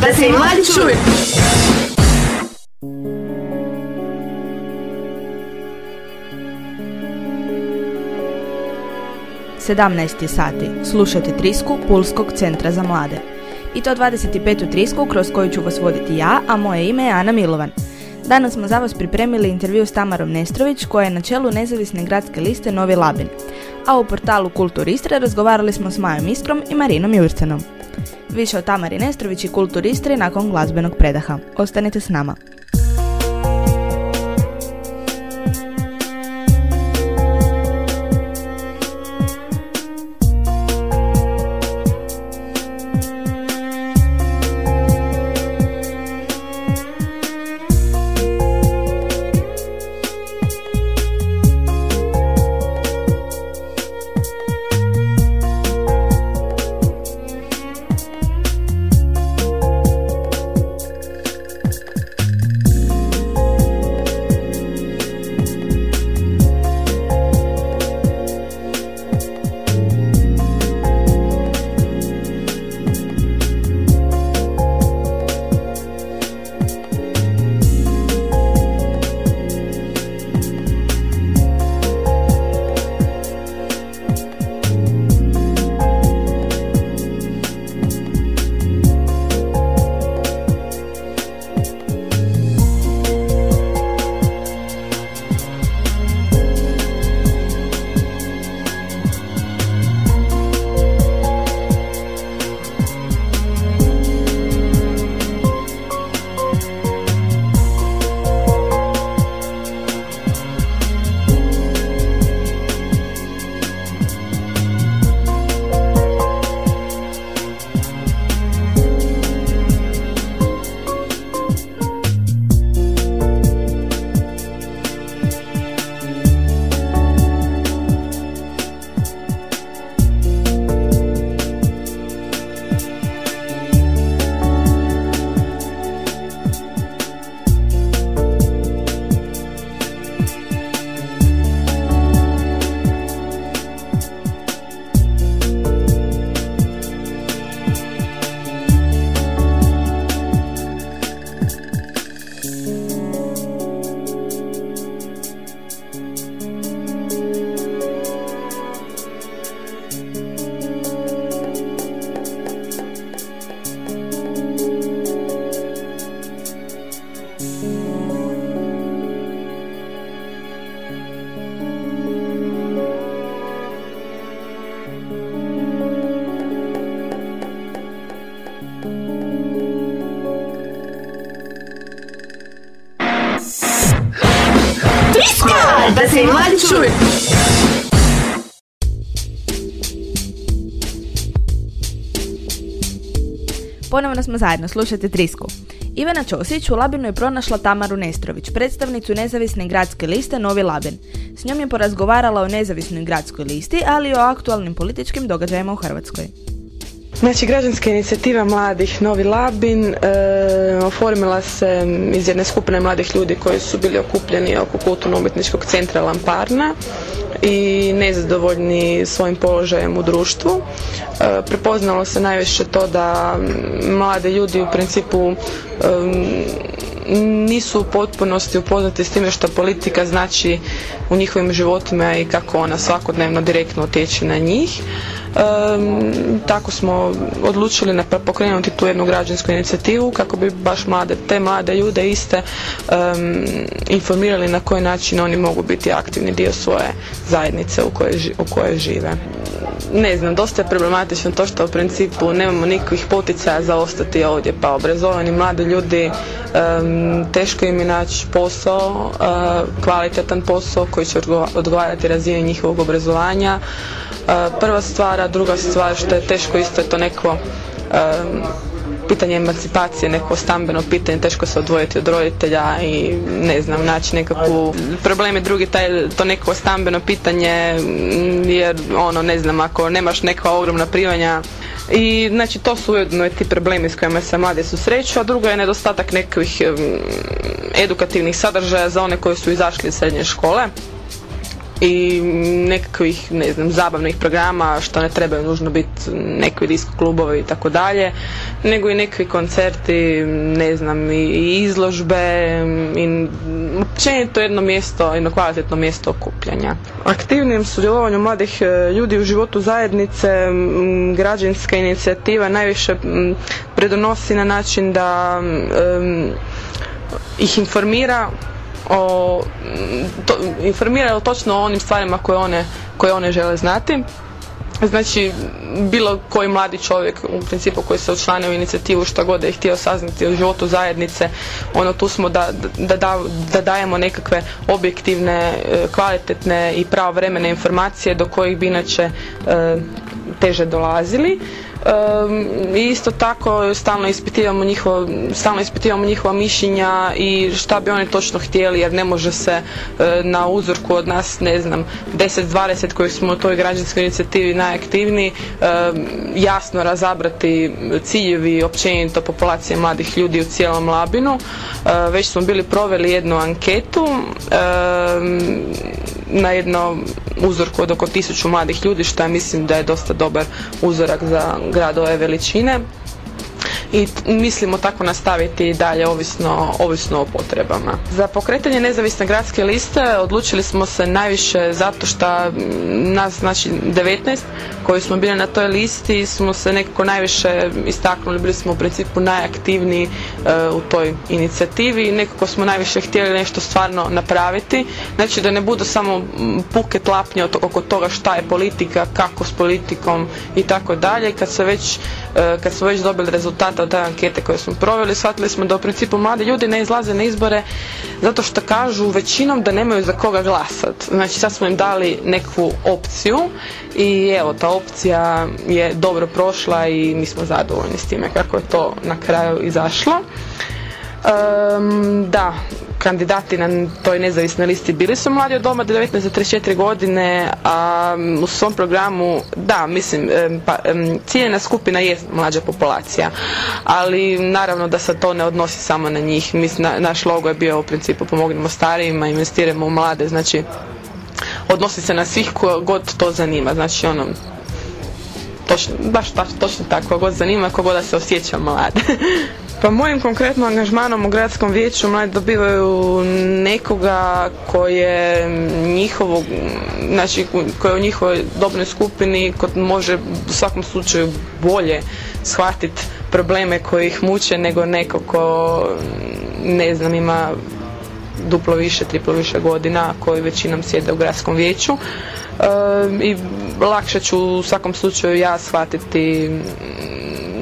Da se mladi čuju. Sedamnaest sati. Slušajte Trisku Pulskog centra za mlade. I to 25. Trisku kroz koju ću vas voditi ja, a moje ime je Ana Milovan. Danas smo za vas pripremili intervju s Tamarom Nestrović koja je na čelu nezavisne gradske liste Novi Labin. A u portalu Kultur Istre razgovarali smo s Majom Iskrom i Marinom Jurcenom. Više o Tamari Nestrović i Kultur Istri nakon glazbenog predaha. Ostanite s nama. Smo zajedno, slušajte Trisku. Ivana Ćosić u Labinu je pronašla Tamaru Nestrović, predstavnicu nezavisne gradske liste Novi Labin. S njom je porazgovarala o nezavisnoj gradskoj listi, ali i o aktualnim političkim događajima u Hrvatskoj. Znači, građanska inicijativa mladih Novi Labin e, oformila se iz jedne skupine mladih ljudi koji su bili okupljeni oko kulturno-umjetničkog centra Lamparna i nezadovoljni svojim položajem u društvu. E, prepoznalo se najviše to da mlade ljudi u principu nisu u potpunosti upoznati s time što politika znači u njihovim životima i kako ona svakodnevno direktno utječe na njih tako smo odlučili pokrenuti tu jednu građansku inicijativu kako bi baš mlade, te mlade ljude iste informirali na koji način oni mogu biti aktivni dio svoje zajednice u kojoj, u kojoj žive. Ne znam, dosta je problematično to što u principu nemamo nikakvih poticaja za ostati ovdje, pa obrazovani mladi ljudi teško im je naći posao, kvalitetan posao koji će odgovarati razini njihovog obrazovanja. Prva stvar, a druga stvar što je teško isto je to neko pitanje emancipacije, neko stambeno pitanje, teško se odvojiti od roditelja i ne znam, naći nekakvu problem je drugi taj, to neko stambeno pitanje jer ono ne znam, ako nemaš neka ogromna primanja i znači to su ujedno ti problemi s kojima se mladi susreću, a drugo je nedostatak nekih edukativnih sadržaja za one koji su izašli iz srednje škole i nekakvih, ne znam, zabavnih programa što ne trebaju nužno biti nekakvi disko klubovi i tako dalje, nego i nekakvi koncerti, ne znam, i izložbe i općenito jedno mjesto, jedno kvalitetno mjesto okupljanja. Aktivnim sudjelovanju mladih e, ljudi u životu zajednice građanska inicijativa najviše predonosi na način da ih informira o, to, informiraju točno o onim stvarima koje one, koje one žele znati. Znači, bilo koji mladi čovjek u principu koji se učlanio u inicijativu što god je htio saznati o životu zajednice, ono tu smo da, da, da dajemo nekakve objektivne, e, kvalitetne i pravovremene informacije do kojih bi inače e, teže dolazili i isto tako stalno ispitivamo njihovo, stalno ispitivamo njihova mišljenja i šta bi oni točno htjeli jer ne može se e, na uzorku od nas ne znam 10-20 koji smo u toj građanskoj inicijativi najaktivniji jasno razabrati ciljevi općenito populacije mladih ljudi u cijelom Labinu. E, već smo bili proveli jednu anketu na jednom uzorku od oko tisuću mladih ljudi što ja mislim da je dosta dobar uzorak za grad ove veličine i mislimo tako nastaviti i dalje ovisno, ovisno o potrebama. Za pokretanje nezavisne gradske liste odlučili smo se najviše zato što nas znači 19 koji smo bili na toj listi smo se nekako najviše istaknuli, bili smo u principu najaktivniji e, u toj inicijativi i nekako smo najviše htjeli nešto stvarno napraviti. Znači da ne budu samo puke tlapnje oko toga šta je politika, kako s politikom i tako dalje. Kad se već e, kad smo već dobili od te ankete koje smo proveli, shvatili smo da u principu mladi ljudi ne izlaze na izbore zato što kažu većinom da nemaju za koga glasati. Znači sad smo im dali neku opciju i evo ta opcija je dobro prošla i mi smo zadovoljni s time kako je to na kraju izašlo. da, kandidati na toj nezavisnoj listi bili su mladi od doma do 19 do 34 godine, a u svom programu, da, mislim, pa, ciljena skupina je mlađa populacija, ali naravno da se to ne odnosi samo na njih. Mislim, naš logo je bio u principu pomognemo starijima, investiramo u mlade, znači odnosi se na svih ko god to zanima, znači ono, točno, baš točno tako, god zanima, kogod da se osjeća mlad. Pa mojim konkretno angažmanom u gradskom vijeću mladi dobivaju nekoga koje njihovo, znači koje u njihovoj dobnoj skupini kod može u svakom slučaju bolje shvatiti probleme koji ih muče nego neko ko ne znam ima duplo više, triplo više godina koji većinom sjede u gradskom vijeću. I lakše ću u svakom slučaju ja shvatiti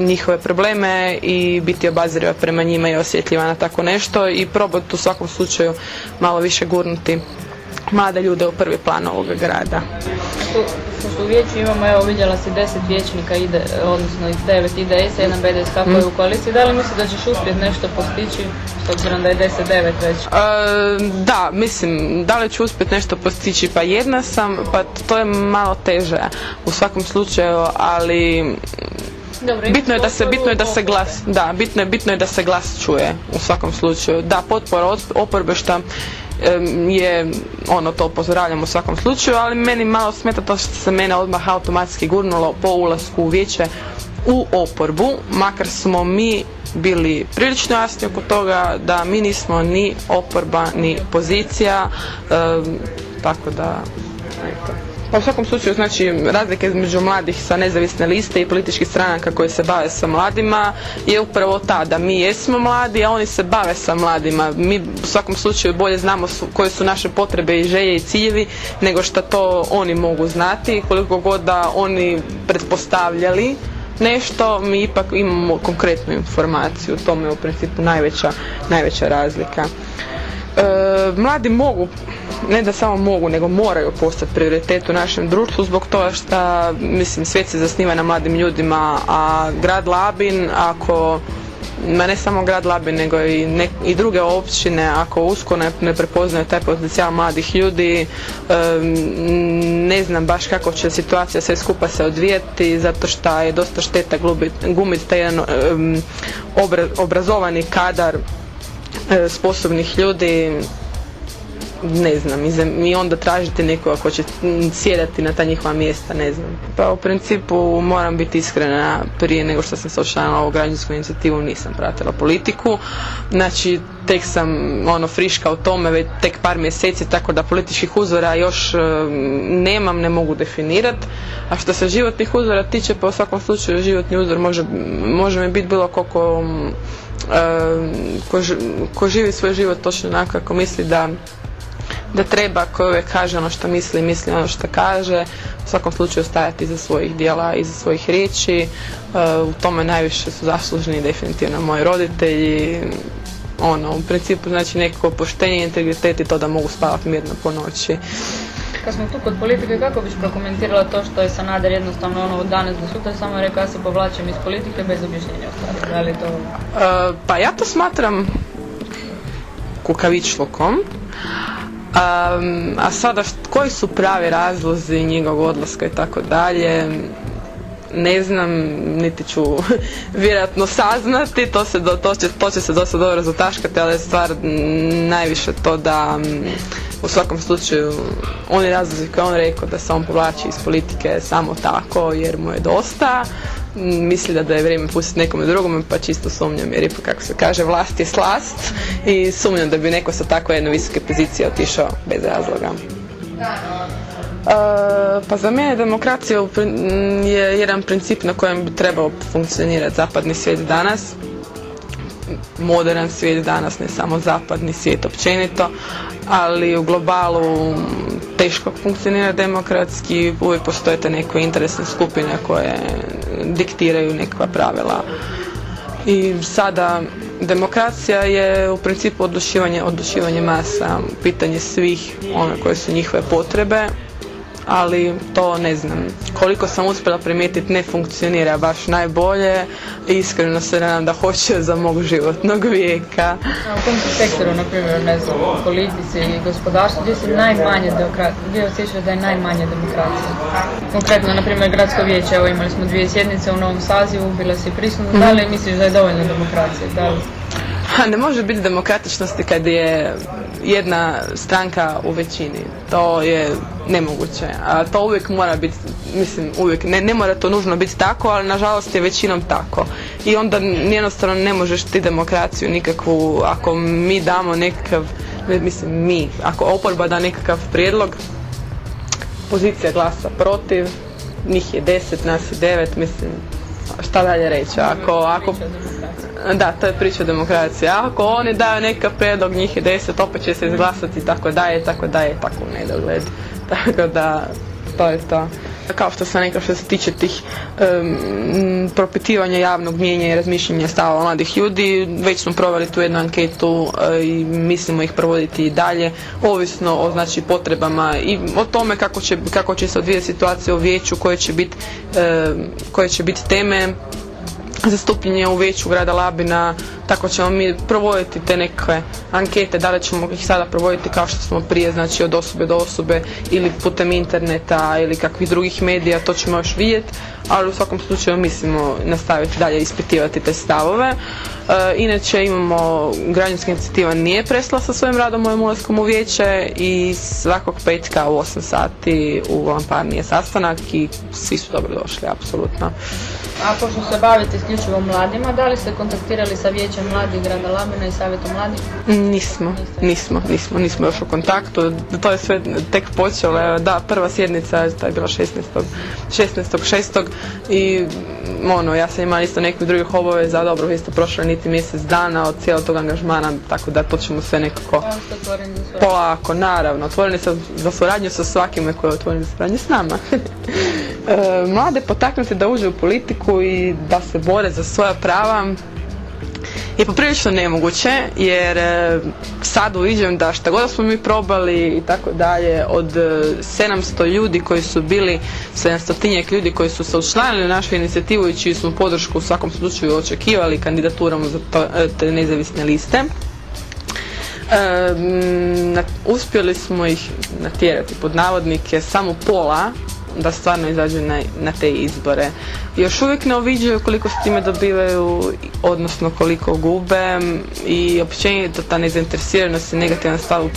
njihove probleme i biti obaziriva prema njima i osjetljiva na tako nešto i probati u svakom slučaju malo više gurnuti mlade ljude u prvi plan ovoga grada. U vijeću imamo, evo vidjela si deset vijećnika ide, odnosno devet IDS, jedan BDS kako je u koaliciji. Da li misliš da ćeš uspjeti nešto postići s obzirom da je 10-9 već? E, da, mislim, da li ću uspjeti nešto postići? Pa jedna sam, pa to je malo teže u svakom slučaju, ali bitno je da se bitno je da se glas da bitno je bitno je da se glas čuje u svakom slučaju da potpora oporbe što je ono to upozoravljam u svakom slučaju ali meni malo smeta to što se mene odmah automatski gurnulo po ulasku u vijeće u oporbu makar smo mi bili prilično jasni oko toga da mi nismo ni oporba ni pozicija tako da eto. Pa u svakom slučaju znači razlike između mladih sa nezavisne liste i političkih stranaka koji se bave sa mladima je upravo ta da mi jesmo mladi, a oni se bave sa mladima. Mi u svakom slučaju bolje znamo koje su naše potrebe i želje i ciljevi nego što to oni mogu znati. Koliko god da oni pretpostavljali nešto, mi ipak imamo konkretnu informaciju. To je u principu najveća, najveća razlika. E, mladi mogu ne da samo mogu, nego moraju postati prioritet u našem društvu zbog toga što, mislim, svijet se zasniva na mladim ljudima, a grad Labin, ako ma ne samo grad Labin, nego i, i druge općine, ako usko ne, ne prepoznaju taj potencijal mladih ljudi, ne znam baš kako će situacija sve skupa se odvijeti, zato što je dosta šteta gumiti taj jedan obrazovani kadar e, sposobnih ljudi ne znam, i onda tražiti nekoga ko će sjedati na ta njihova mjesta, ne znam. Pa u principu moram biti iskrena, prije nego što sam se učlanila ovu građansku inicijativu nisam pratila politiku, znači tek sam ono friška u tome već tek par mjeseci, tako da političkih uzora još e, nemam, ne mogu definirati. A što se životnih uzora tiče, pa u svakom slučaju životni uzor može, može mi biti bilo koliko ko, ko živi svoj život točno onako kako misli da da treba ko uvijek kaže ono što misli, misli ono što kaže, u svakom slučaju stajati iza svojih dijela, iza svojih riječi. E, u tome najviše su zasluženi definitivno moji roditelji. Ono, u principu znači neko poštenje, integritet i to da mogu spavati mirno po noći. Kad smo tu kod politike, kako biš prokomentirala to što je Sanader jednostavno ono od danas do sutra samo rekao ja se povlačim iz politike bez objašnjenja Da li to... E, pa ja to smatram kukavičlukom. Um, a sada koji su pravi razlozi njegovog odlaska i tako dalje? Ne znam, niti ću vjerojatno saznati, to, se do, to, će, to će se dosta dobro zataškati, ali je stvar najviše to da u svakom slučaju oni razlozi koje on rekao da se on povlači iz politike samo tako jer mu je dosta misli da, je vrijeme pustiti nekome drugome pa čisto sumnjam jer ipak kako se kaže vlast je slast i sumnjam da bi neko sa tako jedne visoke pozicije otišao bez razloga. E, pa za mene demokracija je jedan princip na kojem bi trebao funkcionirati zapadni svijet danas modern svijet danas, ne samo zapadni svijet općenito, ali u globalu teško funkcionira demokratski, uvijek postoje te neke interesne skupine koje diktiraju nekakva pravila. I sada demokracija je u principu odlučivanje, odlučivanje masa, pitanje svih one koje su njihove potrebe ali to ne znam. Koliko sam uspjela primijetiti ne funkcionira baš najbolje iskreno se nadam da hoće za mog životnog vijeka. A u kom sektoru, na primjer, ne znam, u politici i gospodarstvu, gdje se najmanje gdje osjećaš da je najmanje demokracija? Konkretno, na primjer, gradsko vijeće, evo imali smo dvije sjednice u novom sazivu, bila si prisutna, da li misliš da je dovoljno demokracije? Da li? ne može biti demokratičnosti kad je jedna stranka u većini. To je nemoguće. A to uvijek mora biti, mislim, uvijek, ne, ne mora to nužno biti tako, ali nažalost je većinom tako. I onda jednostavno ne možeš ti demokraciju nikakvu, ako mi damo nekakav, mislim mi, ako oporba da nekakav prijedlog, pozicija glasa protiv, njih je deset, nas je devet, mislim, šta dalje reći, ako, ako, da, to je priča demokracije. Ako oni daju neka predlog, njih je deset, opet će se izglasati tako daje, tako daje, tako u nedogled. Tako da, to je to. Kao što sam rekla što se tiče tih propitivanja javnog mijenja i razmišljanja stava mladih ljudi, već smo proveli tu jednu anketu e, i mislimo ih provoditi i dalje, ovisno o znači potrebama i o tome kako će, kako će se odvijati situacija u vijeću, koje će biti će biti teme zastupljenje u vijeću grada Labina, tako ćemo mi provoditi te neke ankete, da li ćemo ih sada provoditi kao što smo prije, znači od osobe do osobe ili putem interneta ili kakvih drugih medija, to ćemo još vidjeti, ali u svakom slučaju mislimo nastaviti dalje ispitivati te stavove. E, inače imamo, građanska inicijativa nije presla sa svojim radom mojim ulaskom u vijeće i svakog petka u 8 sati u Lamparni je sastanak i svi su dobro došli, apsolutno. A pošto se bavite isključivo mladima, da li ste kontaktirali sa vijećem mladih grada Labina i savjetom mladih? Nismo, nismo, nismo, nismo još u kontaktu. To je sve tek počelo. Da, prva sjednica, to je bila 16. 16. i ono, ja sam imala isto nekih drugih obaveza, dobro, isto prošlo niti mjesec dana od cijelog tog angažmana, tako da to ćemo sve nekako polako, naravno, otvoreni za suradnju sa svakime koji je otvoren za suradnju s nama. E, mlade potaknuti da uđe u politiku i da se bore za svoja prava je poprilično nemoguće jer e, sad uviđam da šta god smo mi probali i tako dalje od 700 e, ljudi koji su bili 700 ljudi koji su se učlanili u našu inicijativu i čiju smo podršku u svakom slučaju očekivali kandidaturom za te nezavisne liste. Uspjeli smo ih natjerati pod navodnike samo pola da stvarno izađu na, na te izbore. Još uvijek ne uviđaju koliko s time dobivaju, odnosno koliko gube i općenito ta nezainteresiranost i negativan stav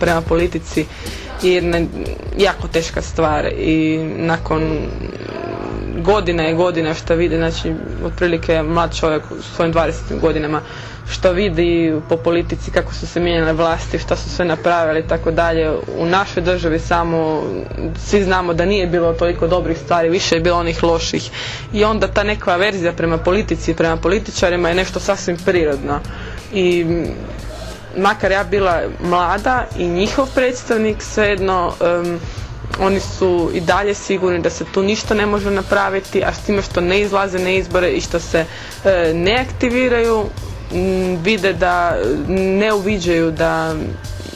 prema politici je jedna jako teška stvar i nakon godina i godina što vidi, znači otprilike mlad čovjek u svojim 20 godinama što vidi po politici kako su se mijenjale vlasti, što su sve napravili i tako dalje. U našoj državi samo svi znamo da nije bilo toliko dobrih stvari, više je bilo onih loših. I onda ta neka verzija prema politici i prema političarima je nešto sasvim prirodno. I makar ja bila mlada i njihov predstavnik svejedno um, oni su i dalje sigurni da se tu ništa ne može napraviti, a s time što ne izlaze na izbore i što se e, ne aktiviraju, vide da ne uviđaju da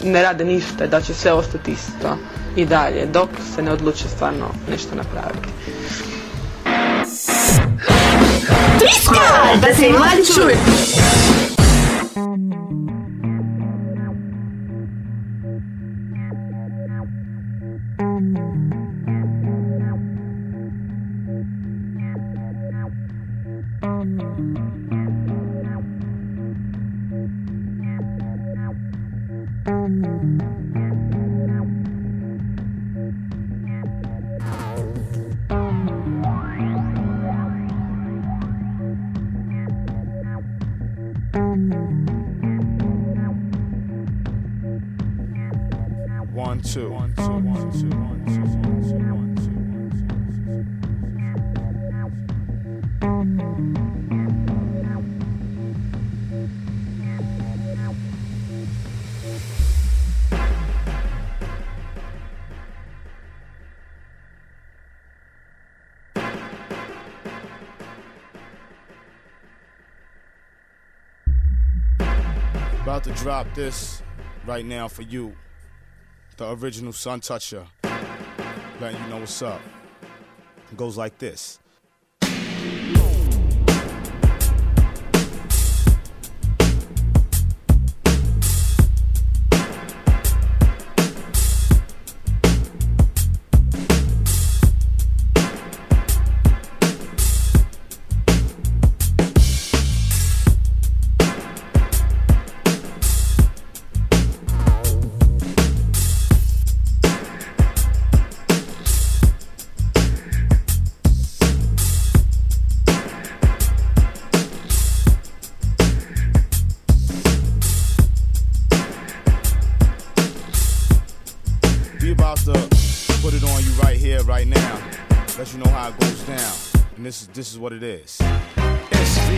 ne rade ništa, da će sve ostati isto i dalje, dok se ne odluče stvarno nešto napraviti. da se mladi čuje! One, two. Drop this right now for you, the original Sun Toucher. Letting you know what's up. It goes like this. This is what it is. SV,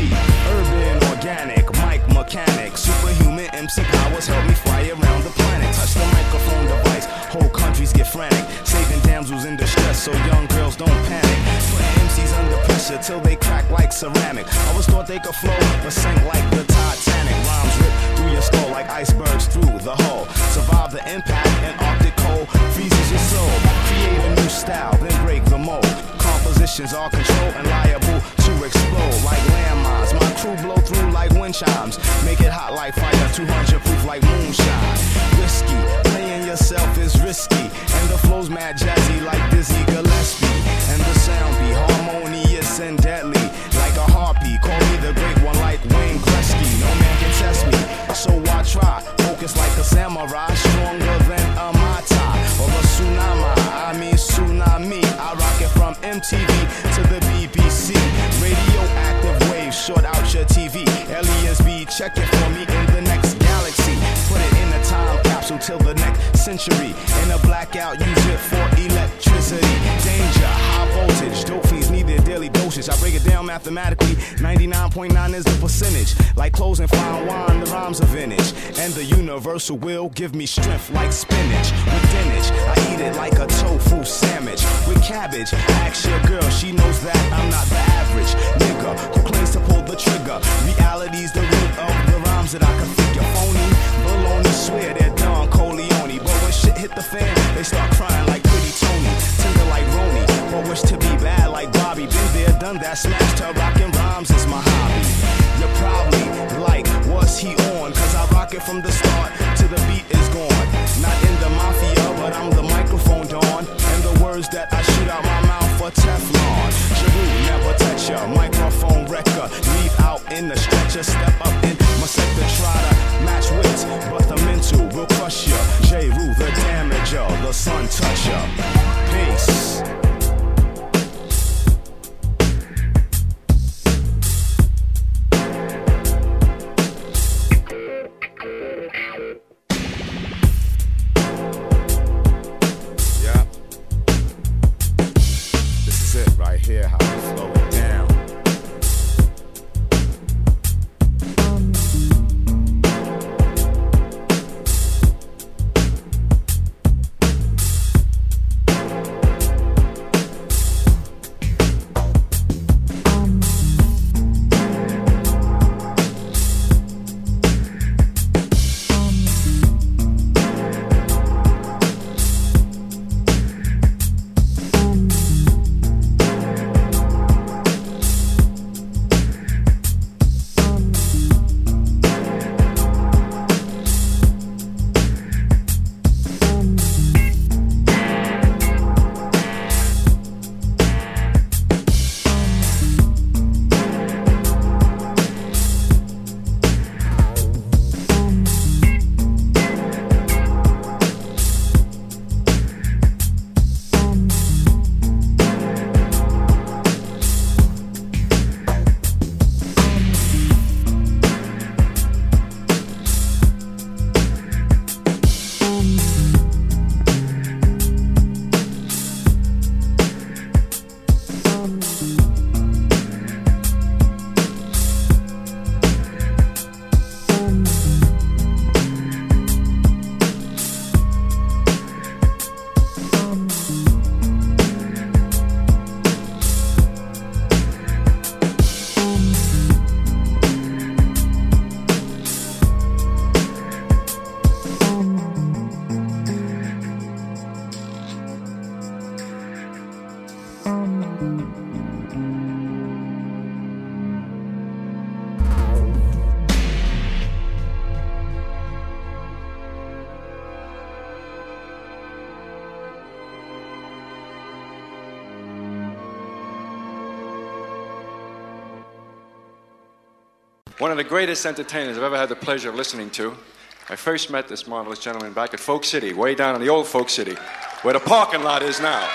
urban, organic, mic mechanic, superhuman MC powers help me fly around the planet. Touch the microphone device, whole countries get frantic. Saving damsels in distress so young girls don't panic. Putting MCs under pressure till they crack like ceramic. Always thought they could flow, but sink like the Titanic. Rhymes rip through your skull like icebergs through the hull. Survive the impact and Arctic cold freezes your soul. Create a new style, then break the mold positions are controlled and liable to explode like landmines. My crew blow through like wind chimes. Make it hot like fire, 200 proof like moonshine. Whiskey, playing yourself is risky. And the flow's mad jazzy like Dizzy Gillespie. And the sound be harmonious and deadly. Like a harpy, call me the great one like Wayne Gretzky. No man can test me, so I try. Focus like a samurai, stronger than a mata or a tsunami. I mean tsunami. From MTV to the BBC. Radioactive waves short out your TV. Aliens be checking for me in the next galaxy. Put it in a time capsule till the next century. In a blackout, use it for electricity. Danger, high voltage, dope fiends dosage. I break it down mathematically. 99.9 is the percentage. Like clothes and fine wine, the rhymes are vintage. And the universal will give me strength like spinach. With dinach, I eat it like a tofu sandwich. With cabbage, ask your girl, she knows that I'm not the average nigga who claims to pull the trigger. Reality's the root of the rhymes that I can figure phony. Baloney swear they're Don Coleone. But when shit hit the fan, they start crying like pretty Tony. Tender like Roni. Or wish to be bad like Bobby. Been there, that that smash to rockin' rhymes is my hobby. You're probably like, what's he on? Cause I rock it from the start to the beat is gone. Not in the mafia, but I'm the microphone dawn. And the words that I shoot out my mouth for Teflon. Jeru, never touch ya. Microphone wrecker. Leave out in the stretcher. Step up in my sector. Try to match wits, but the mental will crush ya. J. Rue, the damager. The sun toucher. The greatest entertainers I've ever had the pleasure of listening to. I first met this marvelous gentleman back at Folk City, way down in the old Folk City, where the parking lot is now.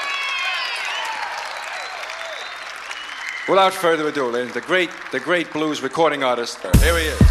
Without further ado, ladies, the great, the great blues recording artist. Here he is.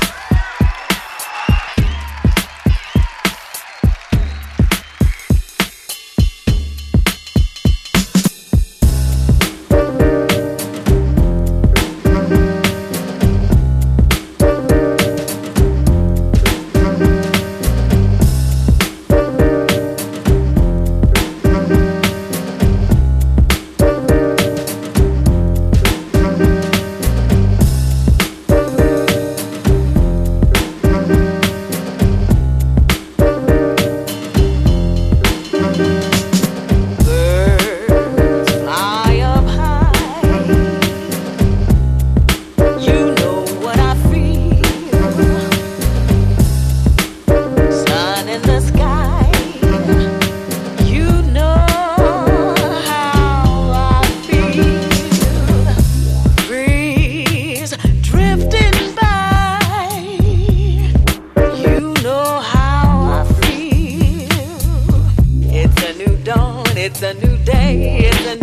It's a new day, it's a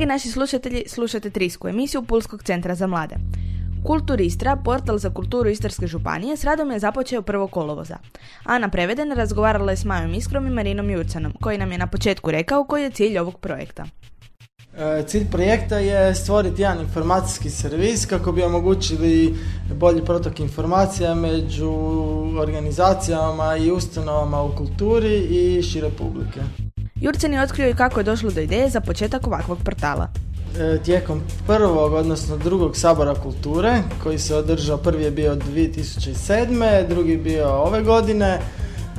Dragi naši slušatelji, slušate Trisku, emisiju Pulskog centra za mlade. Kultur Istra, portal za kulturu Istarske županije, s radom je započeo prvo kolovoza. Ana Preveden razgovarala je s Majom Iskrom i Marinom Jurcanom, koji nam je na početku rekao koji je cilj ovog projekta. E, Cilj projekta je stvoriti jedan informacijski servis kako bi omogućili bolji protok informacija među organizacijama i ustanovama u kulturi i šire publike. Jurcan je otkrio i kako je došlo do ideje za početak ovakvog portala. E, Tijekom prvog, odnosno drugog sabora kulture, koji se održao, prvi je bio 2007. drugi bio ove godine,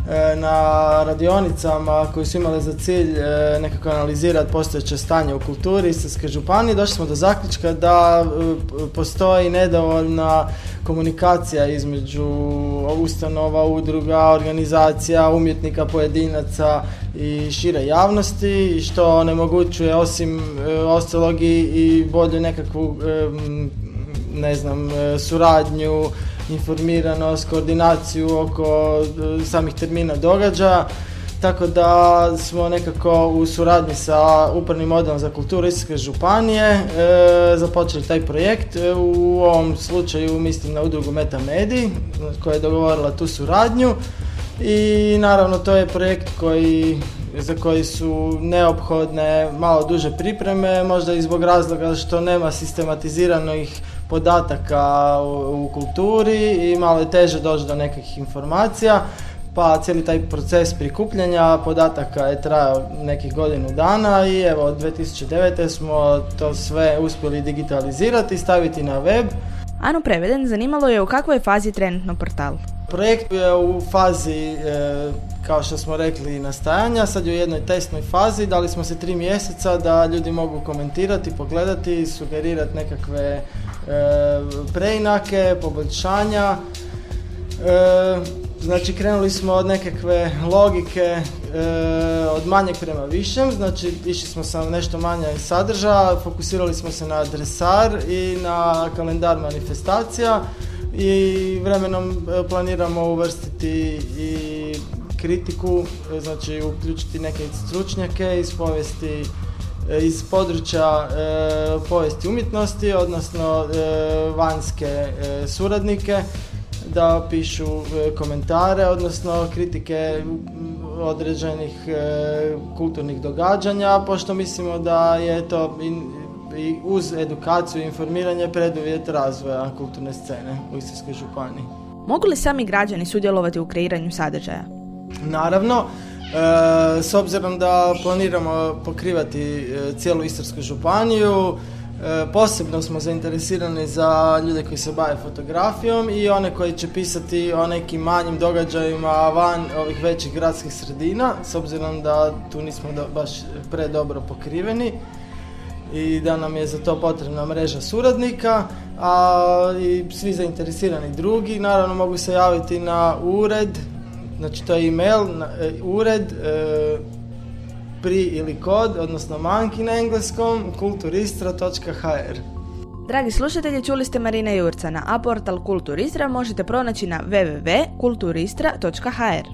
e, na radionicama koji su imale za cilj e, nekako analizirati postojeće stanje u kulturi Istarske županije, došli smo do zaključka da postoji nedovoljna komunikacija između ustanova, udruga, organizacija, umjetnika, pojedinaca i šire javnosti što onemogućuje osim e, ostalog i, bolju nekakvu ne znam, e, suradnju, informiranost, koordinaciju oko e, samih termina događaja. Tako da smo nekako u suradnji sa Upravnim odjelom za kulturu Istarske županije e, započeli taj projekt. E, u ovom slučaju mislim na udrugu Meta Medi koja je dogovorila tu suradnju i naravno to je projekt koji za koji su neophodne malo duže pripreme, možda i zbog razloga što nema sistematiziranih podataka u, u kulturi i malo je teže doći do nekih informacija pa cijeli taj proces prikupljanja podataka je trajao nekih godinu dana i evo od 2009. smo to sve uspjeli digitalizirati i staviti na web. Anu Preveden zanimalo je u kakvoj je fazi trenutno portal. Projekt je u fazi, e, kao što smo rekli, nastajanja, sad je u jednoj testnoj fazi, dali smo se tri mjeseca da ljudi mogu komentirati, pogledati, sugerirati nekakve e, preinake, poboljšanja. E, znači krenuli smo od nekakve logike e, od manjeg prema višem, znači išli smo sa nešto manje sadržaja, fokusirali smo se na adresar i na kalendar manifestacija i vremenom e, planiramo uvrstiti i kritiku, e, znači uključiti neke stručnjake iz povijesti e, iz područja e, povijesti umjetnosti, odnosno e, vanjske suradnike da pišu e, komentare, odnosno kritike određenih e, kulturnih događanja, pošto mislimo da je to i uz edukaciju i informiranje preduvjet razvoja kulturne scene u Istarskoj županiji. Mogu li sami građani sudjelovati u kreiranju sadržaja? Naravno, e, s obzirom da planiramo pokrivati cijelu Istarsku županiju, posebno smo zainteresirani za ljude koji se bave fotografijom i one koji će pisati o nekim manjim događajima van ovih većih gradskih sredina, s obzirom da tu nismo do- baš predobro pokriveni i da nam je za to potrebna mreža suradnika, a i svi zainteresirani drugi. Naravno mogu se javiti na ured, znači to je email, na, e, ured e, pri ili kod, odnosno manki na engleskom, kulturistra.hr. Dragi slušatelji, čuli ste Marina Jurcana, a portal Kulturistra možete pronaći na www.kulturistra.hr.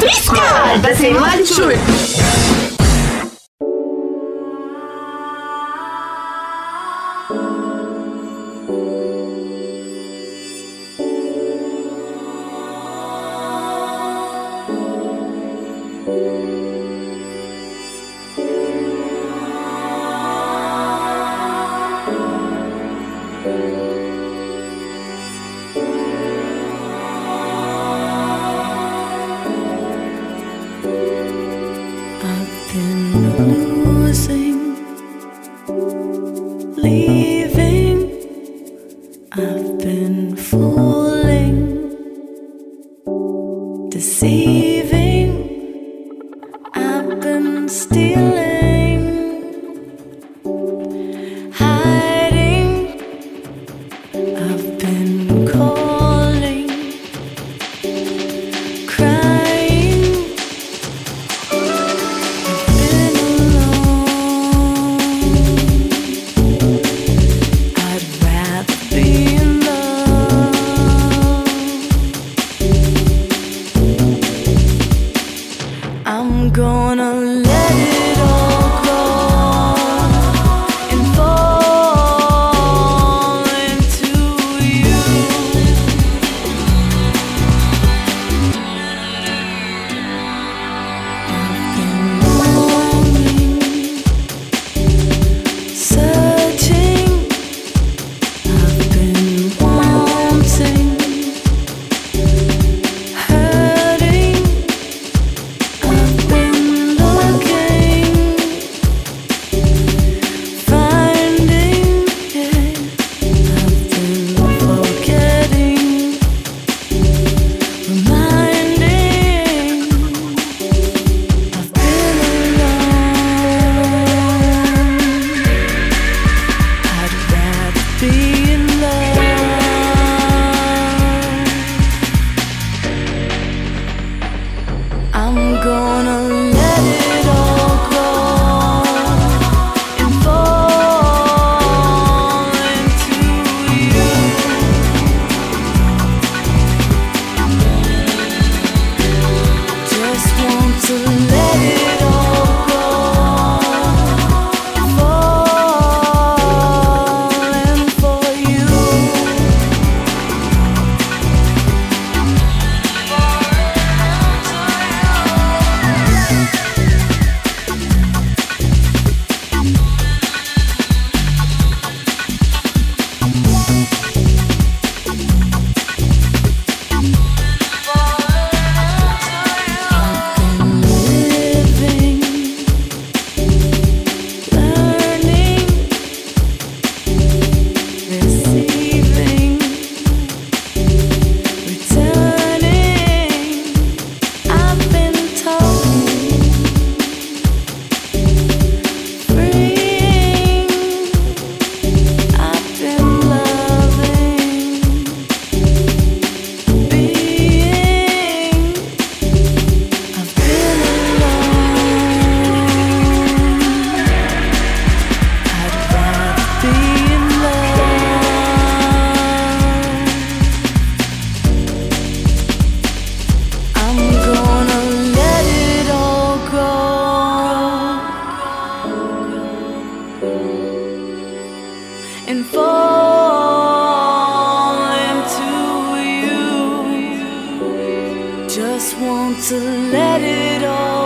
Triska! Da se i mladi čuju. it all.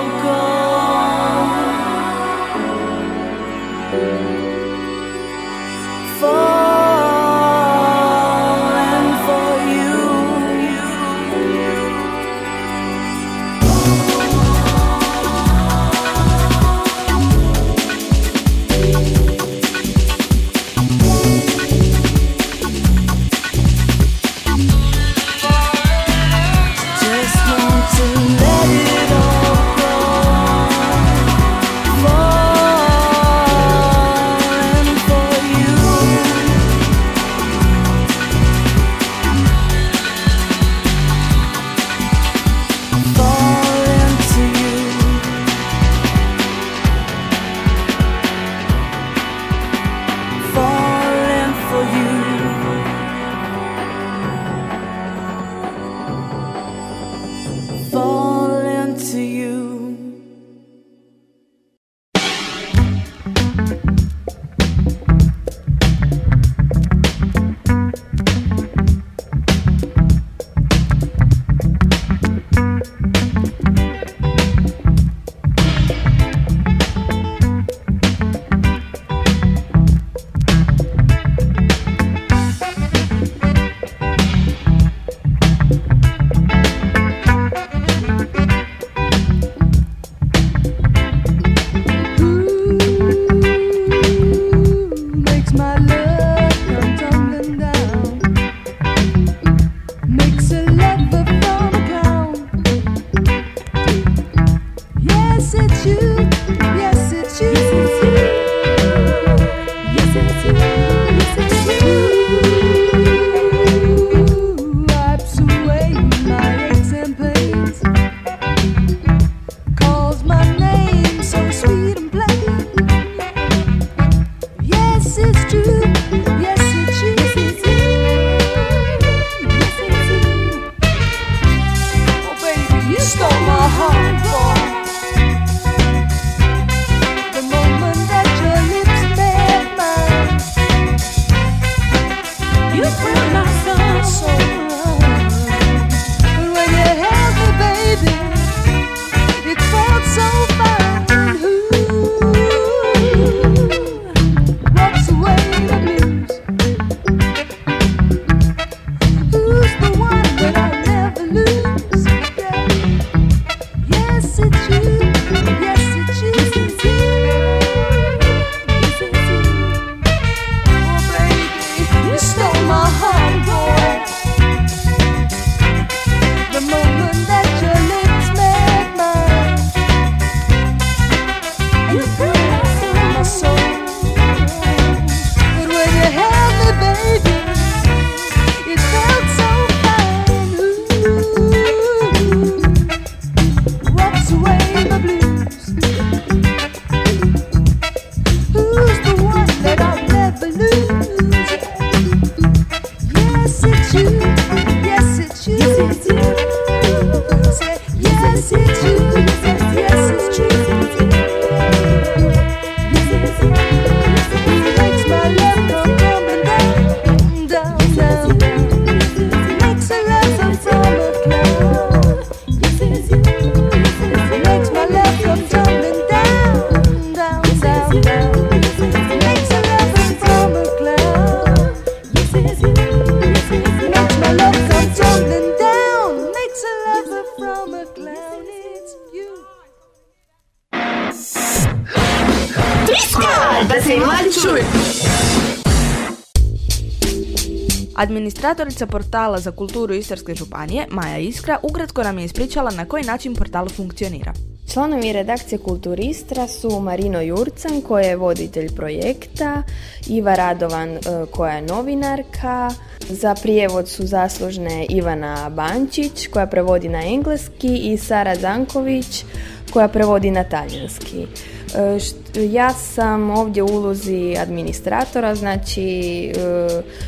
Administratorica portala za kulturu Istarske županije, Maja Iskra, ukratko nam je ispričala na koji način portal funkcionira. Članovi redakcije Kulturistra su Marino Jurcan koja je voditelj projekta, Iva Radovan e, koja je novinarka, za prijevod su zaslužne Ivana Bančić koja prevodi na engleski i Sara Zanković koja prevodi na talijanski. E, ja sam ovdje u ulozi administratora, znači e,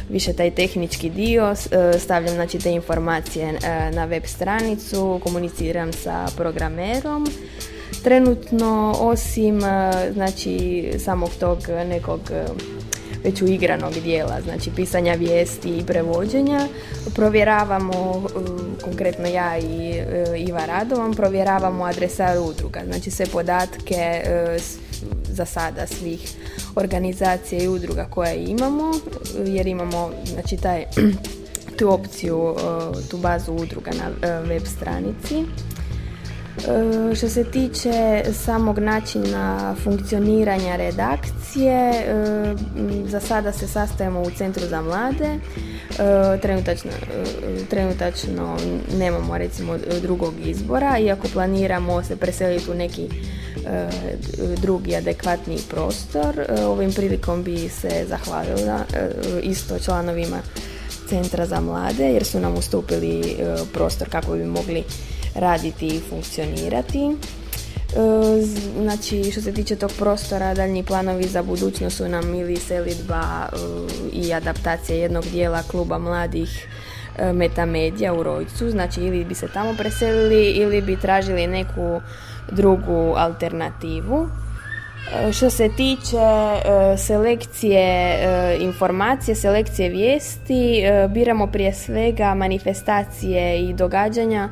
više taj tehnički dio, e, stavljam znači, te informacije na web stranicu, komuniciram sa programerom. Trenutno osim znači, samog tog nekog već uigranog dijela, znači pisanja vijesti i prevođenja. Provjeravamo, e, konkretno ja i e, Iva Radovan, provjeravamo adresar udruga, znači sve podatke e, za sada svih organizacija i udruga koje imamo, jer imamo znači taj tu opciju, tu bazu udruga na web stranici. E, Što se tiče samog načina funkcioniranja redakcije, e, m, za sada se sastajemo u Centru za mlade. E, Trenutačno, trenutačno nemamo recimo drugog izbora, iako planiramo se preseliti u neki drugi adekvatniji prostor. Ovim prilikom bi se zahvalila isto članovima Centra za mlade jer su nam ustupili prostor kako bi mogli raditi i funkcionirati. E, Znači, što se tiče tog prostora, daljnji planovi za budućnost su nam ili selidba e, i adaptacija jednog dijela kluba mladih e, Metamedija u Rojcu, znači ili bi se tamo preselili ili bi tražili neku drugu alternativu. Što se tiče selekcije informacije, selekcije vijesti, biramo prije svega manifestacije i događanja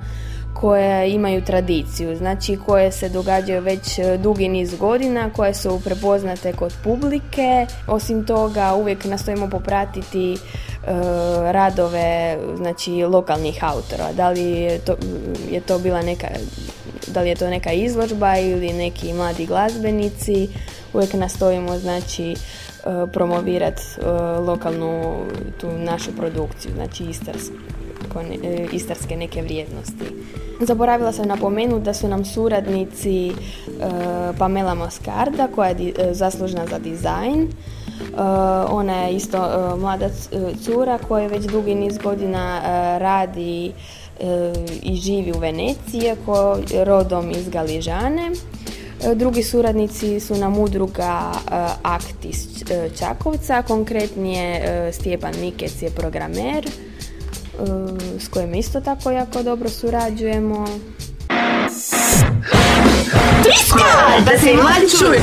koje imaju tradiciju, znači koje se događaju već e, dugi niz godina, koje su prepoznate kod publike. Osim toga, uvijek nastojimo popratiti e, radove znači lokalnih autora. Da li je to, je to bila neka da li je to neka izložba ili neki mladi glazbenici, uvijek nastojimo znači e, promovirati e, lokalnu tu našu produkciju, znači e, istarske neke vrijednosti. Zaboravila sam napomenuti da su nam suradnici e, Pamela Moscarda koja je e, zaslužna za dizajn. E, ona je isto e, mlada e, cura koja već dugi niz godina e, radi e, i živi u Veneciji, iako je rodom iz Galižane. E, Drugi suradnici su nam udruga e, Akt iz Č- e, Čakovca, konkretnije e, Stjepan Mikec je programer, e, s kojim isto tako jako dobro surađujemo. Triska! Da se mladi čuju.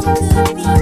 could be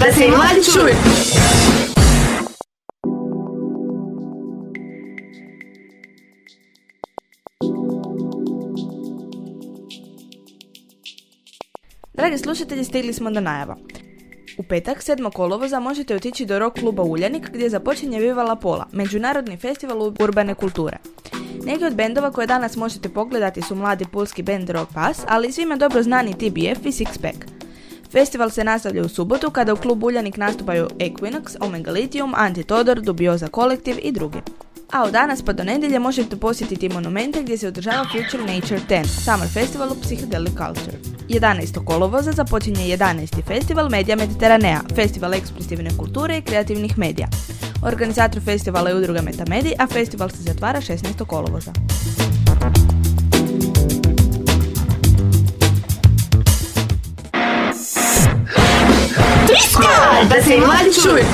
da se i mladi čuju. Dragi slušatelji, stigli smo do najava. U petak, 7. kolovoza, možete otići do rock kluba Uljanik gdje započinje Viva La Pola, međunarodni festival urbane kulture. Neki od bendova koje danas možete pogledati su mladi pulski band Rock Pass, ali i svima dobro znani TBF i Sixpack. Festival se nastavlja u subotu kada u klub Uljanik nastupaju Equinox, Omega Lithium, Antitodor, Dubioza Kolektiv i drugi. A od danas pa do nedjelje možete posjetiti monumente gdje se održava Future Nature 10, Summer Festival u Psychedelic Culture. 11. kolovoza započinje 11. festival Medija Mediteranea, festival ekspresivne kulture i kreativnih medija. Organizator festivala je udruga Metamedi, a festival se zatvara 16. kolovoza. Triska! Da se i mladi čuju.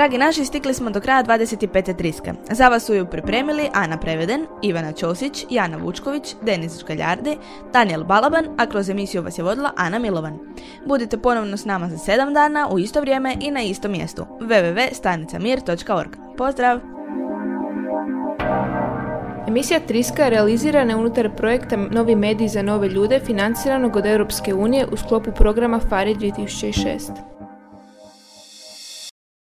Dragi naši, stikli smo do kraja 25. triske. Za vas su ju pripremili Ana Preveden, Ivana Ćosić, Jana Vučković, Denis Žgaljardi, Daniel Balaban, a kroz emisiju vas je vodila Ana Milovan. Budite ponovno s nama za 7 dana u isto vrijeme i na istom mjestu www.stanicamir.org. Pozdrav! Emisija Triska je realizirana unutar projekta Novi mediji za nove ljude financiranog od Europske unije u sklopu programa FARI 2006.